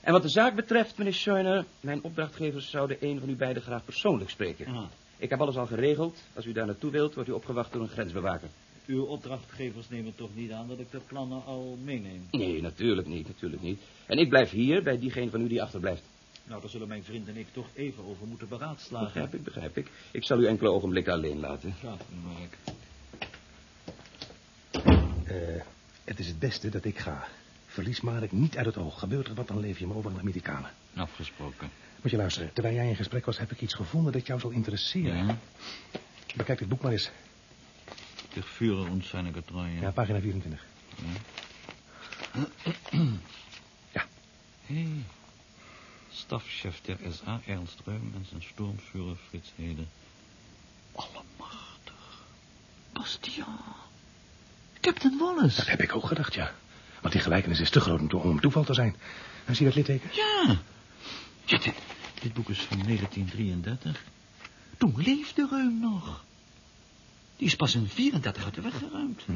En wat de zaak betreft, meneer Scheuner... mijn opdrachtgevers zouden een van u beiden graag persoonlijk spreken. Aha. Ik heb alles al geregeld. Als u daar naartoe wilt, wordt u opgewacht door een grensbewaker. Uw opdrachtgevers nemen toch niet aan dat ik de plannen al meeneem? Nee, natuurlijk niet, natuurlijk niet. En ik blijf hier bij diegene van u die achterblijft. Nou, daar zullen mijn vriend en ik toch even over moeten beraadslagen. Begrijp ik, begrijp ik. Ik zal u enkele ogenblikken alleen laten. Ja, Marek. Eh, het is het beste dat ik ga. Verlies Marek niet uit het oog. Gebeurt er wat, dan leef je hem over aan de Amerikanen. Afgesproken. Moet je luisteren. Terwijl jij in gesprek was, heb ik iets gevonden dat jou zal interesseren. Ja. Bekijk dit boek maar eens. De Führer und seine Getreuen. Ja, pagina 24. Ja. Hey. Stafchef der SA, Ernst Reum en zijn stormführer Frits Heder. Allemachtig. Bastiaan. Captain Wallace. Dat heb ik ook gedacht, ja. Want die gelijkenis is te groot om, to- om toeval te zijn. En zie je dat litteken? Ja. ja dit, dit boek is van 1933. Toen leefde Reum nog. Die is pas in 34 uit de weg geruimd. Hm.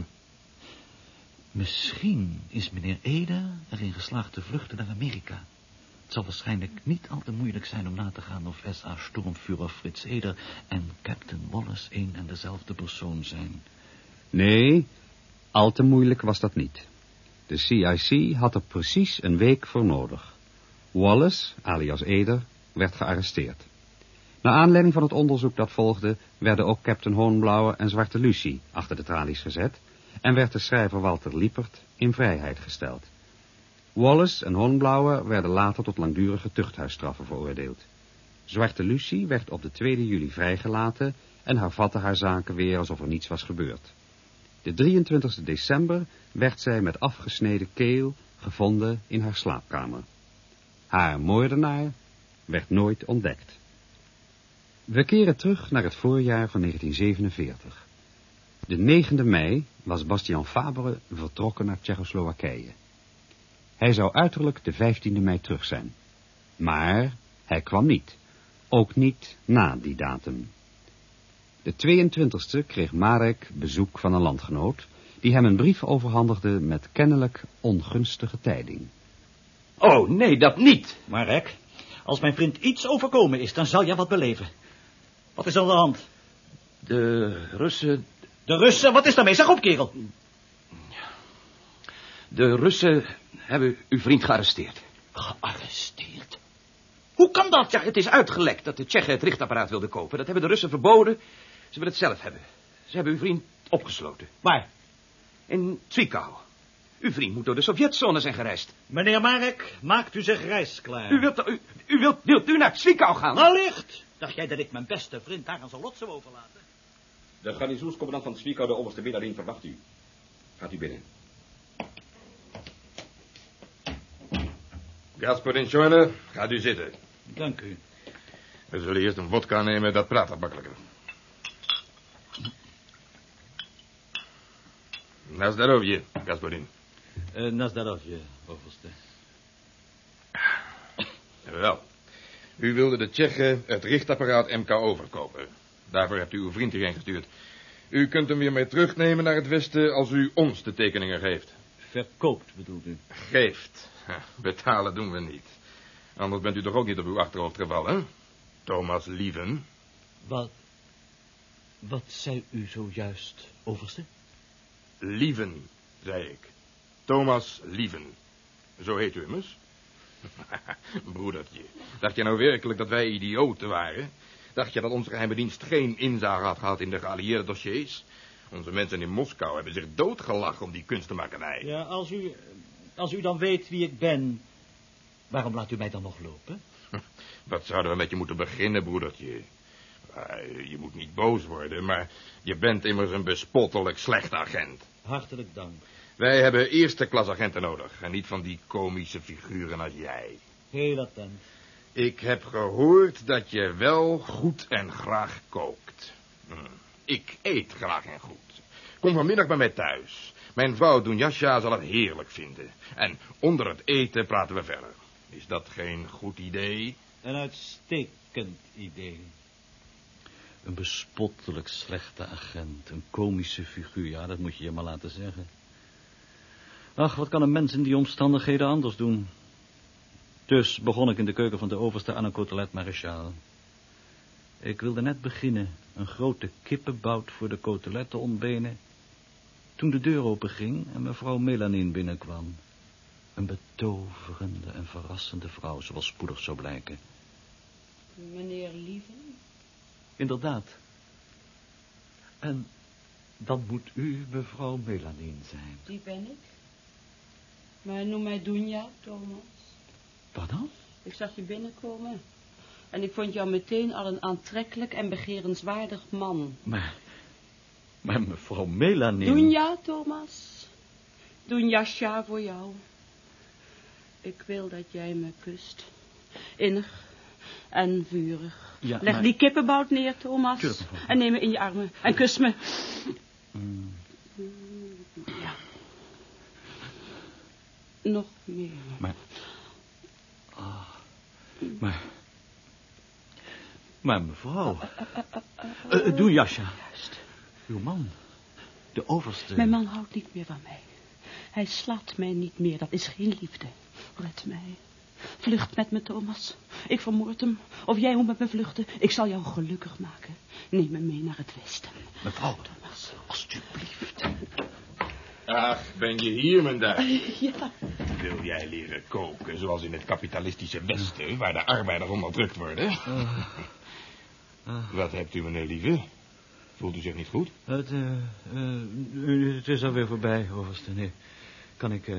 Misschien is meneer Eder erin geslaagd te vluchten naar Amerika. Het zal waarschijnlijk niet al te moeilijk zijn om na te gaan of SA-stormführer Frits Eder en Captain Wallace een en dezelfde persoon zijn. Nee, al te moeilijk was dat niet. De CIC had er precies een week voor nodig. Wallace, alias Eder, werd gearresteerd. Naar aanleiding van het onderzoek dat volgde... werden ook Captain Hoornblauwe en Zwarte Lucie achter de tralies gezet... en werd de schrijver Walter Liepert in vrijheid gesteld. Wallace en Hoornblauwe werden later tot langdurige tuchthuisstraffen veroordeeld. Zwarte Lucie werd op de 2 juli vrijgelaten... en hervatte haar zaken weer alsof er niets was gebeurd. De 23 december werd zij met afgesneden keel gevonden in haar slaapkamer. Haar moordenaar werd nooit ontdekt. We keren terug naar het voorjaar van 1947. De 9e mei was Bastian Fabre vertrokken naar Tsjechoslowakije. Hij zou uiterlijk de 15e mei terug zijn. Maar hij kwam niet. Ook niet na die datum. De 22e kreeg Marek bezoek van een landgenoot... die hem een brief overhandigde met kennelijk ongunstige tijding. Oh, nee, dat niet. Marek, als mijn vriend iets overkomen is, dan zal jij wat beleven. Wat is er aan de hand? De Russen... De Russen, wat is daarmee? Zeg op, kerel. De Russen hebben uw vriend gearresteerd. Gearresteerd? Hoe kan dat? Ja, het is uitgelekt dat de Tsjechen het richtapparaat wilden kopen. Dat hebben de Russen verboden. Ze willen het zelf hebben. Ze hebben uw vriend opgesloten. Waar? In Zwickau. Uw vriend moet door de Sovjetzone zijn gereisd. Meneer Marek, maakt u zich reisklaar. U wilt, u, u wilt, wilt u naar Zwickau gaan? Allicht! Dacht jij dat ik mijn beste vriend daar aan zijn lot zou overlaten? De garnizoenscommandant van Zwickau, de overste Beladin, verwacht u. Gaat u binnen. Jasper en gaat u zitten. Dank u. We zullen eerst een vodka nemen, dat praat wat makkelijker. Nazdarovje, Gasparin. Uh, eh, Nazdarovje, overste. Wel. U wilde de Tsjechen het richtapparaat MK overkopen. Daarvoor hebt u uw vriend hierheen gestuurd. U kunt hem weer mee terugnemen naar het Westen als u ons de tekeningen geeft. Verkoopt, bedoelt u? Geeft. Betalen doen we niet. Anders bent u toch ook niet op uw achterhoofd gevallen, Thomas Lieven? Wat... Wat zei u zojuist, overste? Lieven, zei ik. Thomas Lieven. Zo heet u immers? Broedertje, dacht je nou werkelijk dat wij idioten waren? Dacht je dat onze geheime dienst geen inzage had gehad in de geallieerde dossiers? Onze mensen in Moskou hebben zich doodgelachen om die kunstenmakerij. Ja, als u, als u dan weet wie ik ben, waarom laat u mij dan nog lopen? Wat zouden we met je moeten beginnen, broedertje? Je moet niet boos worden, maar je bent immers een bespottelijk slechte agent. Hartelijk dank. Wij hebben eerste klas agenten nodig en niet van die komische figuren als jij. Heel attent. Ik heb gehoord dat je wel goed en graag kookt. Hm. Ik eet graag en goed. Kom vanmiddag bij mij thuis. Mijn vrouw Dunjasja zal het heerlijk vinden. En onder het eten praten we verder. Is dat geen goed idee? Een uitstekend idee. Een bespottelijk slechte agent, een komische figuur, ja, dat moet je je maar laten zeggen. Ach, wat kan een mens in die omstandigheden anders doen? Dus begon ik in de keuken van de overste aan een cotelet maréchal. Ik wilde net beginnen, een grote kippenbout voor de cotelet te ontbenen, toen de deur openging en mevrouw Melanin binnenkwam. Een betoverende en verrassende vrouw, zoals spoedig zou blijken. Meneer Lieven? Inderdaad. En dan moet u mevrouw Melanin zijn. Die ben ik. Maar noem mij Dunja, Thomas. Wat dan? Ik zag je binnenkomen. En ik vond jou meteen al een aantrekkelijk en begerenswaardig man. Maar, maar mevrouw Melanin... Dunja, Thomas. Dunjasja voor jou. Ik wil dat jij me kust. Innig en vurig. Ja, Leg maar- die kippenbout neer, Thomas. Tuurlijk. En neem me in je armen. En kus me. Mm. Ja. Nog meer. Maar... Ah, maar... Maar mevrouw... Uh, uh, doe jasja. Juist. Uw man. De overste. Mijn man houdt niet meer van mij. Hij slaat mij niet meer. Dat is geen liefde. Red mij. Vlucht met me, Thomas. Ik vermoord hem. Of jij moet met me vluchten. Ik zal jou gelukkig maken. Neem me mee naar het westen. Mevrouw. Thomas. Alsjeblieft. Ach, ben je hier, mijn duif? Ja. Wil jij leren koken, zoals in het kapitalistische Westen, waar de arbeiders onderdrukt worden? Wat hebt u, meneer Lieve? Voelt u zich niet goed? Het, eh, eh, het is alweer voorbij, overste. Nee. Kan ik... eh,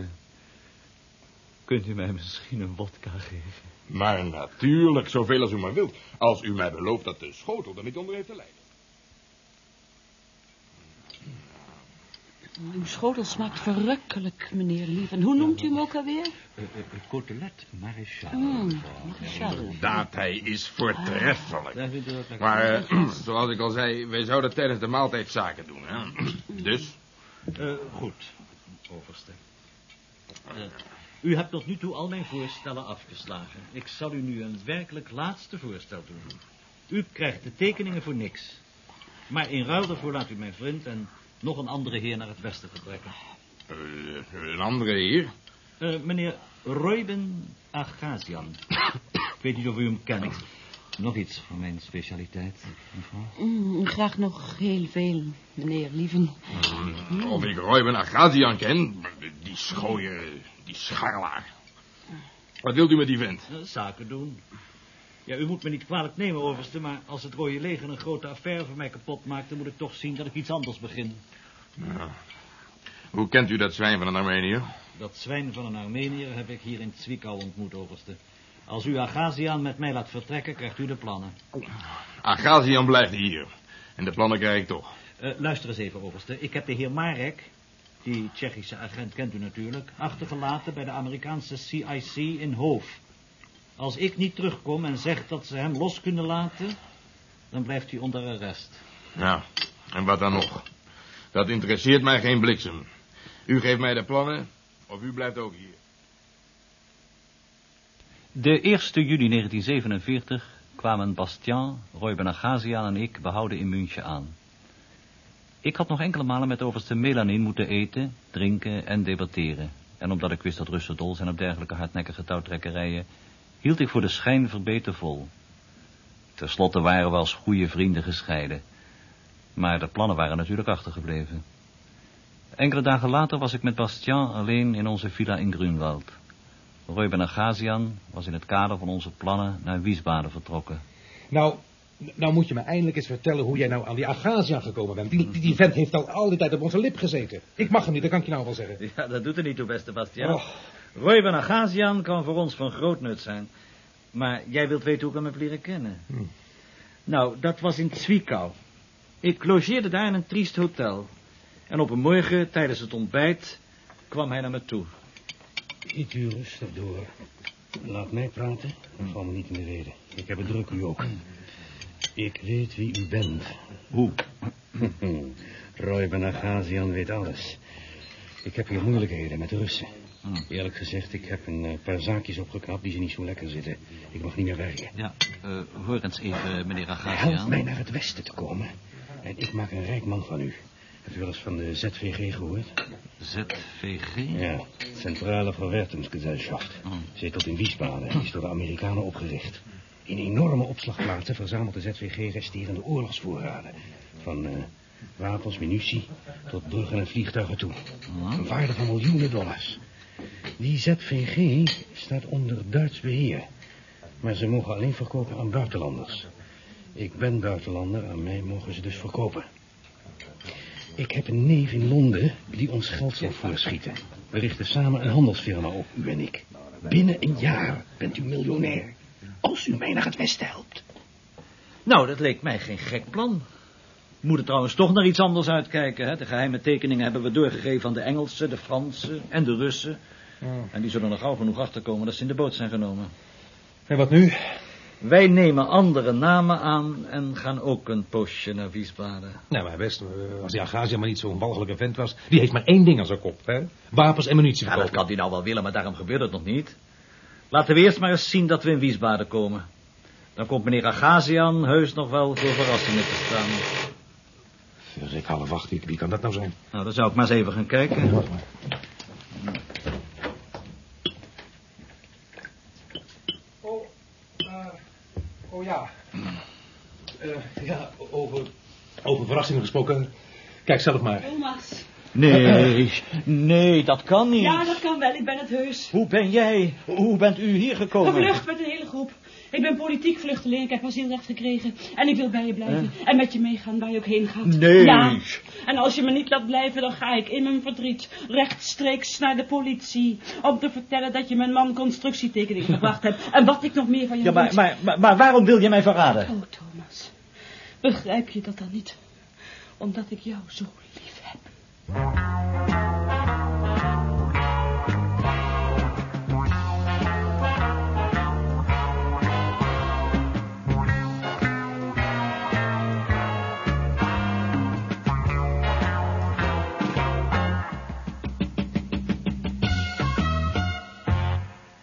kunt u mij misschien een wodka geven? Maar natuurlijk, zoveel als u maar wilt. Als u mij belooft dat de schotel er niet onder heeft te lijden. Uw schotel smaakt verrukkelijk, meneer Lieven. Hoe noemt u hem ook alweer? Uh, cotelet maréchal. Mm, maréchal. Inderdaad, hij is voortreffelijk. Lekker. Maar, eh, zoals ik al zei, wij zouden tijdens de maaltijd zaken doen. Hè? Dus? Eh, goed, overste. Eh, u hebt tot nu toe al mijn voorstellen afgeslagen. Ik zal u nu een werkelijk laatste voorstel doen. U krijgt de tekeningen voor niks. Maar in ruil daarvoor laat u mijn vriend en nog een andere heer naar het westen vertrekken. Eh, een andere heer? Eh, meneer Royben Agazian. Ik weet niet of u hem kent. Nog iets van mijn specialiteit, mevrouw. Mm, graag nog heel veel, meneer Lieven. Mm, Of ik Royben Agazian ken? Die schooier, die scharlaar. Wat wilt u met die vent? Eh, zaken doen. Ja, u moet me niet kwalijk nemen, overste, maar als het Rode Leger een grote affaire voor mij kapot maakt, dan moet ik toch zien dat ik iets anders begin. Ja. Hoe kent u dat zwijn van een Armeniër? Dat zwijn van een Armeniër heb ik hier in Zwickau ontmoet, overste. Als u Agazian met mij laat vertrekken, krijgt u de plannen. Agazian blijft hier. En de plannen krijg ik toch. Eh, luister eens even, overste. Ik heb de heer Marek... Die Tsjechische agent kent u natuurlijk. Achtergelaten bij de Amerikaanse CIC in Hoof. Als ik niet terugkom en zeg dat ze hem los kunnen laten... dan blijft hij onder arrest. Nou, en wat dan nog? Dat interesseert mij geen bliksem. U geeft mij de plannen, of u blijft ook hier. De 1 juli 1947 kwamen Bastian, Roy Benagazian en ik behouden in München aan. Ik had nog enkele malen met overste Melanin moeten eten, drinken en debatteren. En omdat ik wist dat Russen dol zijn op dergelijke hardnekkige touwtrekkerijen, hield ik voor de schijn verbeten vol. Ten slotte waren we als goede vrienden gescheiden. Maar de plannen waren natuurlijk achtergebleven. Enkele dagen later was ik met Bastian alleen in onze villa in Grunwald. Roy Benagazian was in het kader van onze plannen naar Wiesbaden vertrokken. Nou, nou moet je me eindelijk eens vertellen hoe jij nou aan die Agazian gekomen bent. Die, die, die vent heeft al al die tijd op onze lip gezeten. Ik mag hem niet, dat kan ik je nou wel zeggen. Ja, dat doet er niet toe, beste Bastiaan. Oh. Roy Benagazian kan voor ons van groot nut zijn. Maar jij wilt weten hoe ik hem heb leren kennen. Hm. Nou, dat was in Zwickau. Ik logeerde daar in een triest hotel. En op een morgen, tijdens het ontbijt, kwam hij naar me toe. Eet u rustig door. Laat mij praten, dan val me niet in de reden. Ik heb het druk, u ook. Ik weet wie u bent. Hoe? Roy Benagazian weet alles. Ik heb hier moeilijkheden met de Russen. Eerlijk gezegd, ik heb een eh, paar zaakjes opgeknapt die ze niet zo lekker zitten. Ik mag niet meer werken. Ja, eh, hoor eens even, meneer Help Agazian. mij naar het westen te komen. En ik maak een rijk man van u. Hebt u wel eens van de ZVG gehoord? ZVG? Ja, Centrale Verwertingsgesellschaft. Zetelt in Wiesbaden. Is door de Amerikanen opgericht. In enorme opslagplaatsen verzamelt de ZVG resterende oorlogsvoorraden. Van eh, wapens, munitie tot bruggen en vliegtuigen toe. Een waarde van miljoenen dollars. Die ZVG staat onder Duits beheer. Maar ze mogen alleen verkopen aan buitenlanders. Ik ben buitenlander, aan mij mogen ze dus verkopen. Ik heb een neef in Londen die ons geld zal voorschieten. We richten samen een handelsfirma op, u en ik. Binnen een jaar bent u miljonair. Als u mij naar het westen helpt. Nou, dat leek mij geen gek plan. We moeten trouwens toch naar iets anders uitkijken. Hè? De geheime tekeningen hebben we doorgegeven aan de Engelsen, de Fransen en de Russen. En die zullen er gauw genoeg achterkomen dat ze in de boot zijn genomen. En wat nu? Wij nemen andere namen aan en gaan ook een poosje naar Wiesbaden. Nou, maar best, eh, als die Agazian maar niet zo'n walgelijke vent was... die heeft maar één ding aan zijn kop, hè? Wapens en munitie Ja, dat kan hij nou wel willen, maar daarom gebeurt het nog niet. Laten we eerst maar eens zien dat we in Wiesbaden komen. Dan komt meneer Agazian heus nog wel voor verrassingen te staan. Verrek, half wacht, wie wie kan dat nou zijn? Nou, dan zou ik maar eens even gaan kijken oh ja. Eh, ja, over, over verrassingen gesproken. Kijk zelf maar. Thomas. Nee, nee, dat kan niet. Ja, dat kan wel. Ik ben het heus. Hoe ben jij, hoe bent u hier gekomen? Gevlucht met een hele groep. Ik ben politiek vluchteling. Ik heb asielrecht gekregen. En ik wil bij je blijven. En met je meegaan waar je ook heen gaat. Nee. Ja. En als je me niet laat blijven, dan ga ik in mijn verdriet rechtstreeks naar de politie. Om te vertellen dat je mijn man constructietekening gebracht hebt. En wat ik nog meer van je Ja, maar, maar, maar waarom wil je mij verraden? Oh, Thomas. Begrijp je dat dan niet? Omdat ik jou zo lief heb.